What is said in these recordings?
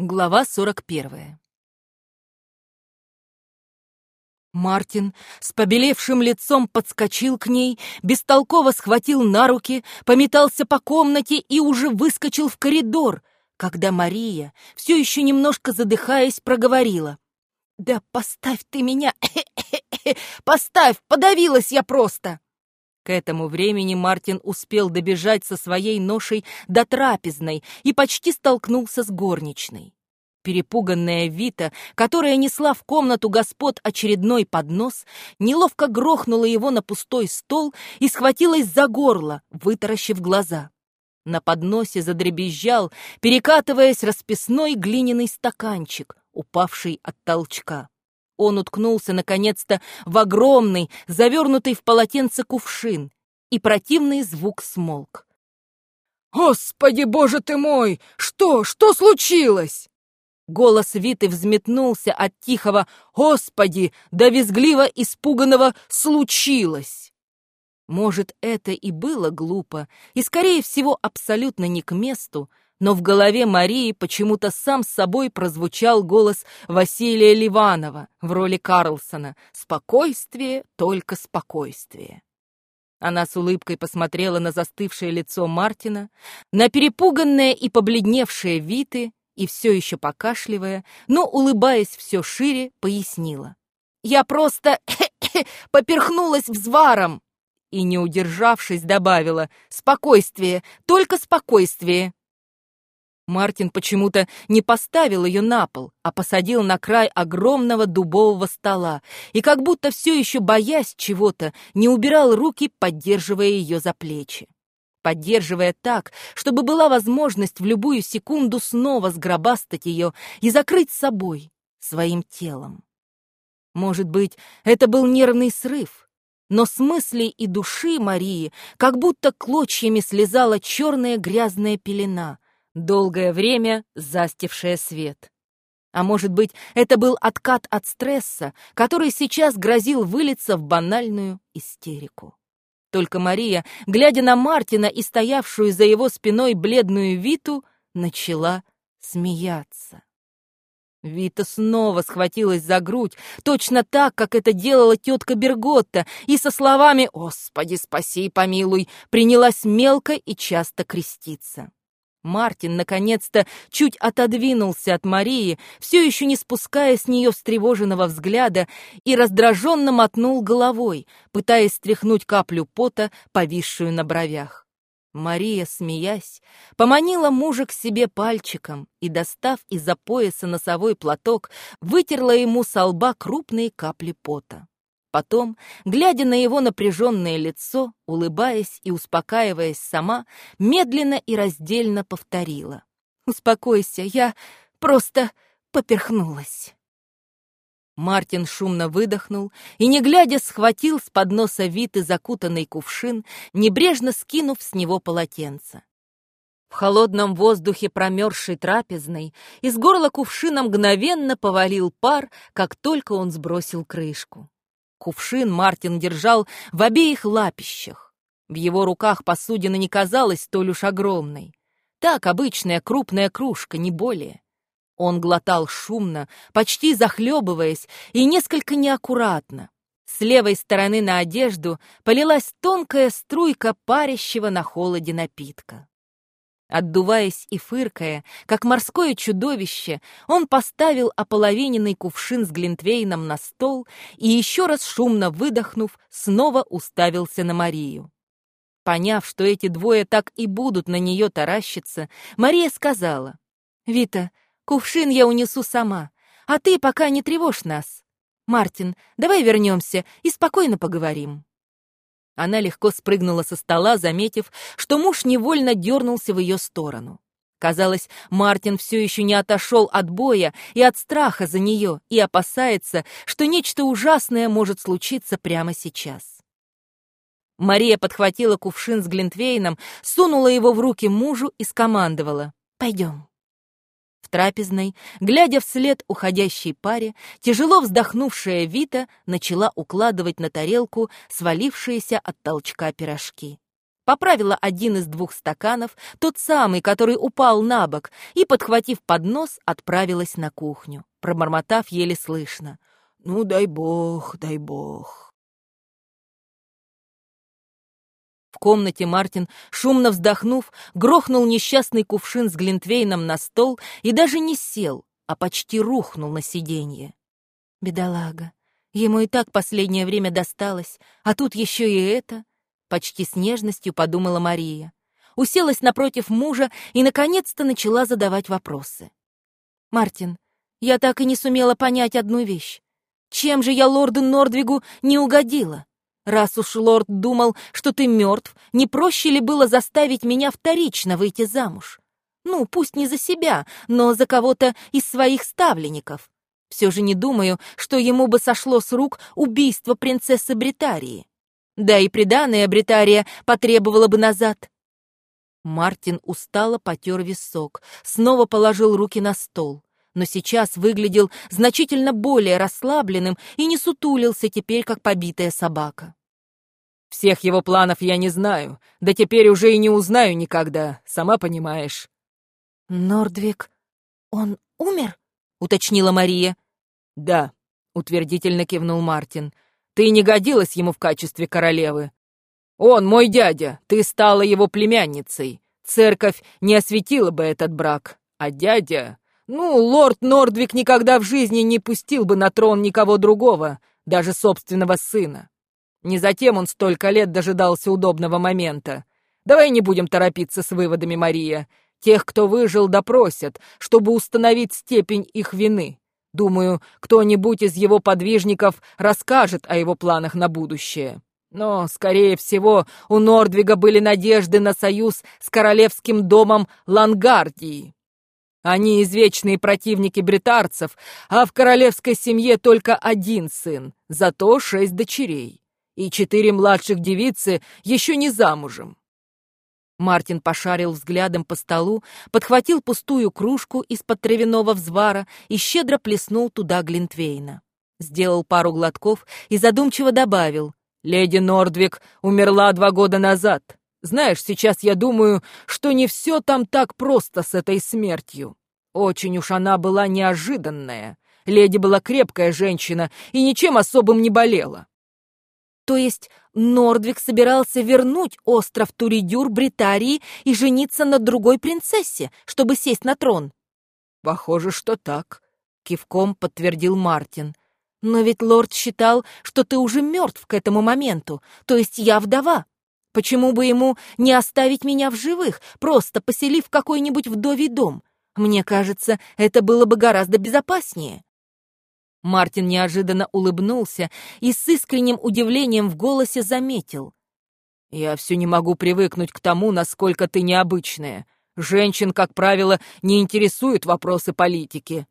Глава 41. Мартин с побелевшим лицом подскочил к ней, бестолково схватил на руки, пометался по комнате и уже выскочил в коридор, когда Мария, все еще немножко задыхаясь, проговорила. «Да поставь ты меня! Поставь! Подавилась я просто!» К этому времени Мартин успел добежать со своей ношей до трапезной и почти столкнулся с горничной. Перепуганная Вита, которая несла в комнату господ очередной поднос, неловко грохнула его на пустой стол и схватилась за горло, вытаращив глаза. На подносе задребезжал, перекатываясь расписной глиняный стаканчик, упавший от толчка. Он уткнулся, наконец-то, в огромный, завернутый в полотенце кувшин, и противный звук смолк. «Господи, боже ты мой! Что? Что случилось?» Голос Виты взметнулся от тихого «Господи!» до визгливо испуганного «Случилось!». Может, это и было глупо, и, скорее всего, абсолютно не к месту, но в голове Марии почему-то сам с собой прозвучал голос Василия Ливанова в роли Карлсона «Спокойствие, только спокойствие». Она с улыбкой посмотрела на застывшее лицо Мартина, на перепуганное и побледневшее Виты и все еще покашливая, но, улыбаясь все шире, пояснила. «Я просто поперхнулась взваром!» И, не удержавшись, добавила «Спокойствие, только спокойствие!» Мартин почему-то не поставил ее на пол, а посадил на край огромного дубового стола и, как будто все еще боясь чего-то, не убирал руки, поддерживая ее за плечи. Поддерживая так, чтобы была возможность в любую секунду снова сгробастать ее и закрыть собой, своим телом. Может быть, это был нервный срыв, но с мыслей и души Марии как будто клочьями слезала черная грязная пелена — долгое время застившая свет. А может быть, это был откат от стресса, который сейчас грозил вылиться в банальную истерику. Только Мария, глядя на Мартина и стоявшую за его спиной бледную Виту, начала смеяться. Вита снова схватилась за грудь, точно так, как это делала тетка Берготта, и со словами «Господи, спаси и помилуй» принялась мелко и часто креститься. Мартин, наконец-то, чуть отодвинулся от Марии, все еще не спуская с нее встревоженного взгляда, и раздраженно мотнул головой, пытаясь стряхнуть каплю пота, повисшую на бровях. Мария, смеясь, поманила мужа к себе пальчиком и, достав из-за пояса носовой платок, вытерла ему со лба крупные капли пота. Потом, глядя на его напряженное лицо, улыбаясь и успокаиваясь сама, медленно и раздельно повторила. «Успокойся, я просто поперхнулась». Мартин шумно выдохнул и, не глядя, схватил с подноса Виты закутанный кувшин, небрежно скинув с него полотенце. В холодном воздухе промерзшей трапезной из горла кувшина мгновенно повалил пар, как только он сбросил крышку. Кувшин Мартин держал в обеих лапищах. В его руках посудина не казалась столь уж огромной. Так, обычная крупная кружка, не более. Он глотал шумно, почти захлебываясь, и несколько неаккуратно. С левой стороны на одежду полилась тонкая струйка парящего на холоде напитка. Отдуваясь и фыркая, как морское чудовище, он поставил ополовиненный кувшин с глинтвейном на стол и, еще раз шумно выдохнув, снова уставился на Марию. Поняв, что эти двое так и будут на нее таращиться, Мария сказала, «Вита, кувшин я унесу сама, а ты пока не тревожь нас. Мартин, давай вернемся и спокойно поговорим». Она легко спрыгнула со стола, заметив, что муж невольно дернулся в ее сторону. Казалось, Мартин все еще не отошел от боя и от страха за нее и опасается, что нечто ужасное может случиться прямо сейчас. Мария подхватила кувшин с Глинтвейном, сунула его в руки мужу и скомандовала «Пойдем» трапезной, глядя вслед уходящей паре, тяжело вздохнувшая Вита начала укладывать на тарелку свалившиеся от толчка пирожки. поправила один из двух стаканов, тот самый, который упал на бок, и, подхватив поднос, отправилась на кухню, пробормотав еле слышно. «Ну, дай бог, дай бог». В комнате Мартин, шумно вздохнув, грохнул несчастный кувшин с глинтвейном на стол и даже не сел, а почти рухнул на сиденье. Бедолага. Ему и так последнее время досталось, а тут еще и это. Почти с нежностью подумала Мария. Уселась напротив мужа и, наконец-то, начала задавать вопросы. «Мартин, я так и не сумела понять одну вещь. Чем же я лорду Нордвигу не угодила? Раз уж лорд думал, что ты мертв, не проще ли было заставить меня вторично выйти замуж? Ну, пусть не за себя, но за кого-то из своих ставленников. Все же не думаю, что ему бы сошло с рук убийство принцессы Бритарии. Да и приданное Бритария потребовала бы назад. Мартин устало потер висок, снова положил руки на стол, но сейчас выглядел значительно более расслабленным и не сутулился теперь, как побитая собака. «Всех его планов я не знаю, да теперь уже и не узнаю никогда, сама понимаешь». «Нордвик, он умер?» — уточнила Мария. «Да», — утвердительно кивнул Мартин. «Ты не годилась ему в качестве королевы. Он мой дядя, ты стала его племянницей. Церковь не осветила бы этот брак. А дядя... Ну, лорд Нордвик никогда в жизни не пустил бы на трон никого другого, даже собственного сына. Не затем он столько лет дожидался удобного момента. Давай не будем торопиться с выводами, Мария. Тех, кто выжил, допросят, чтобы установить степень их вины. Думаю, кто-нибудь из его подвижников расскажет о его планах на будущее. Но, скорее всего, у Нордвига были надежды на союз с королевским домом Лангардии. Они извечные противники бритарцев, а в королевской семье только один сын, зато шесть дочерей. И четыре младших девицы еще не замужем. Мартин пошарил взглядом по столу, подхватил пустую кружку из-под травяного взвара и щедро плеснул туда Глинтвейна. Сделал пару глотков и задумчиво добавил. «Леди Нордвик умерла два года назад. Знаешь, сейчас я думаю, что не все там так просто с этой смертью. Очень уж она была неожиданная. Леди была крепкая женщина и ничем особым не болела. То есть Нордвик собирался вернуть остров Туридюр Бритарии и жениться на другой принцессе, чтобы сесть на трон? Похоже, что так, кивком подтвердил Мартин. Но ведь лорд считал, что ты уже мертв к этому моменту, то есть я вдова. Почему бы ему не оставить меня в живых, просто поселив какой-нибудь вдовий дом? Мне кажется, это было бы гораздо безопаснее. Мартин неожиданно улыбнулся и с искренним удивлением в голосе заметил. «Я все не могу привыкнуть к тому, насколько ты необычная. Женщин, как правило, не интересуют вопросы политики».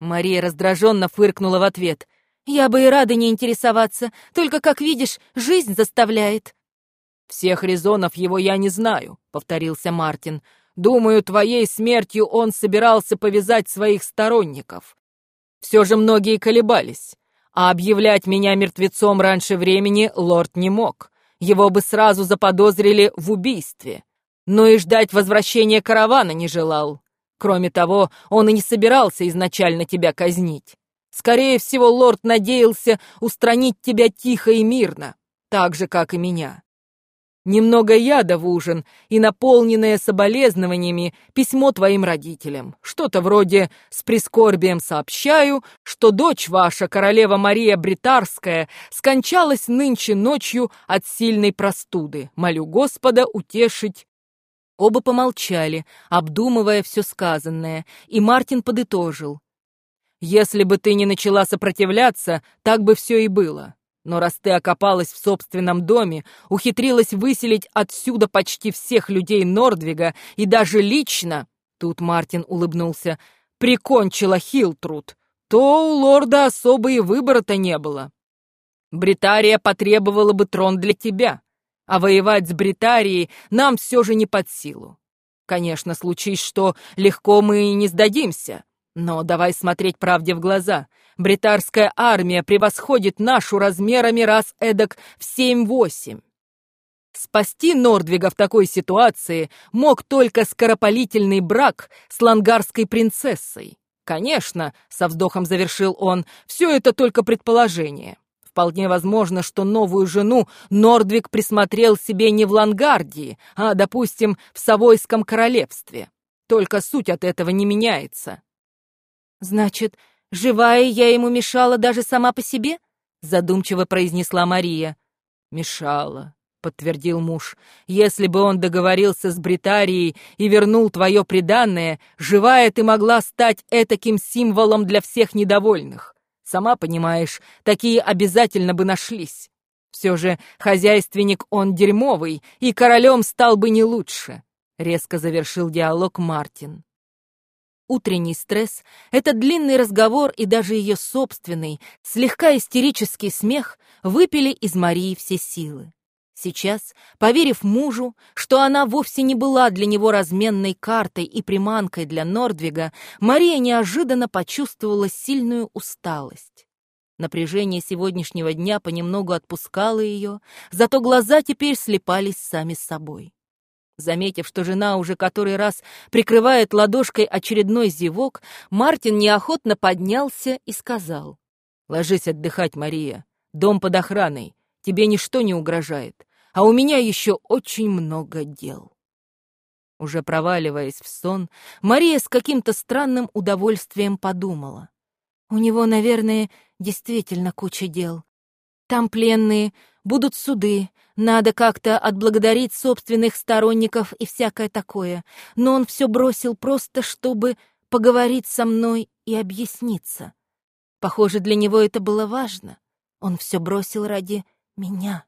Мария раздраженно фыркнула в ответ. «Я бы и рада не интересоваться, только, как видишь, жизнь заставляет». «Всех резонов его я не знаю», — повторился Мартин. «Думаю, твоей смертью он собирался повязать своих сторонников. Все же многие колебались. А объявлять меня мертвецом раньше времени лорд не мог. Его бы сразу заподозрили в убийстве. Но и ждать возвращения каравана не желал. Кроме того, он и не собирался изначально тебя казнить. Скорее всего, лорд надеялся устранить тебя тихо и мирно, так же, как и меня. Немного яда в ужин и наполненное соболезнованиями письмо твоим родителям. Что-то вроде «С прискорбием сообщаю, что дочь ваша, королева Мария Бритарская, скончалась нынче ночью от сильной простуды. Молю Господа утешить». Оба помолчали, обдумывая все сказанное, и Мартин подытожил. «Если бы ты не начала сопротивляться, так бы все и было. Но раз ты окопалась в собственном доме, ухитрилась выселить отсюда почти всех людей Нордвига и даже лично, тут Мартин улыбнулся, прикончила Хилтруд, то у лорда особо и выбора-то не было. Бритария потребовала бы трон для тебя, а воевать с Бритарией нам все же не под силу. Конечно, случись что, легко мы и не сдадимся, но давай смотреть правде в глаза. Бритарская армия превосходит нашу размерами раз эдак в семь-восемь. Спасти Нордвига в такой ситуации мог только скоропалительный брак с лангарской принцессой. Конечно, со вздохом завершил он, все это только предположение. Вполне возможно, что новую жену Нордвиг присмотрел себе не в Лангардии, а, допустим, в Савойском королевстве. Только суть от этого не меняется. «Значит, живая я ему мешала даже сама по себе?» задумчиво произнесла Мария. «Мешала», — подтвердил муж. «Если бы он договорился с Бритарией и вернул твое преданное, живая ты могла стать этаким символом для всех недовольных. Сама понимаешь, такие обязательно бы нашлись. Все же хозяйственник он дерьмовый, и королем стал бы не лучше», — резко завершил диалог Мартин. Утренний стресс, этот длинный разговор и даже ее собственный, слегка истерический смех выпили из Марии все силы. Сейчас, поверив мужу, что она вовсе не была для него разменной картой и приманкой для Нордвига, Мария неожиданно почувствовала сильную усталость. Напряжение сегодняшнего дня понемногу отпускало ее, зато глаза теперь слепались сами собой. Заметив, что жена уже который раз прикрывает ладошкой очередной зевок, Мартин неохотно поднялся и сказал. «Ложись отдыхать, Мария. Дом под охраной. Тебе ничто не угрожает. А у меня еще очень много дел». Уже проваливаясь в сон, Мария с каким-то странным удовольствием подумала. «У него, наверное, действительно куча дел. Там пленные, будут суды, надо как-то отблагодарить собственных сторонников и всякое такое. Но он все бросил просто, чтобы поговорить со мной и объясниться. Похоже, для него это было важно. Он все бросил ради меня.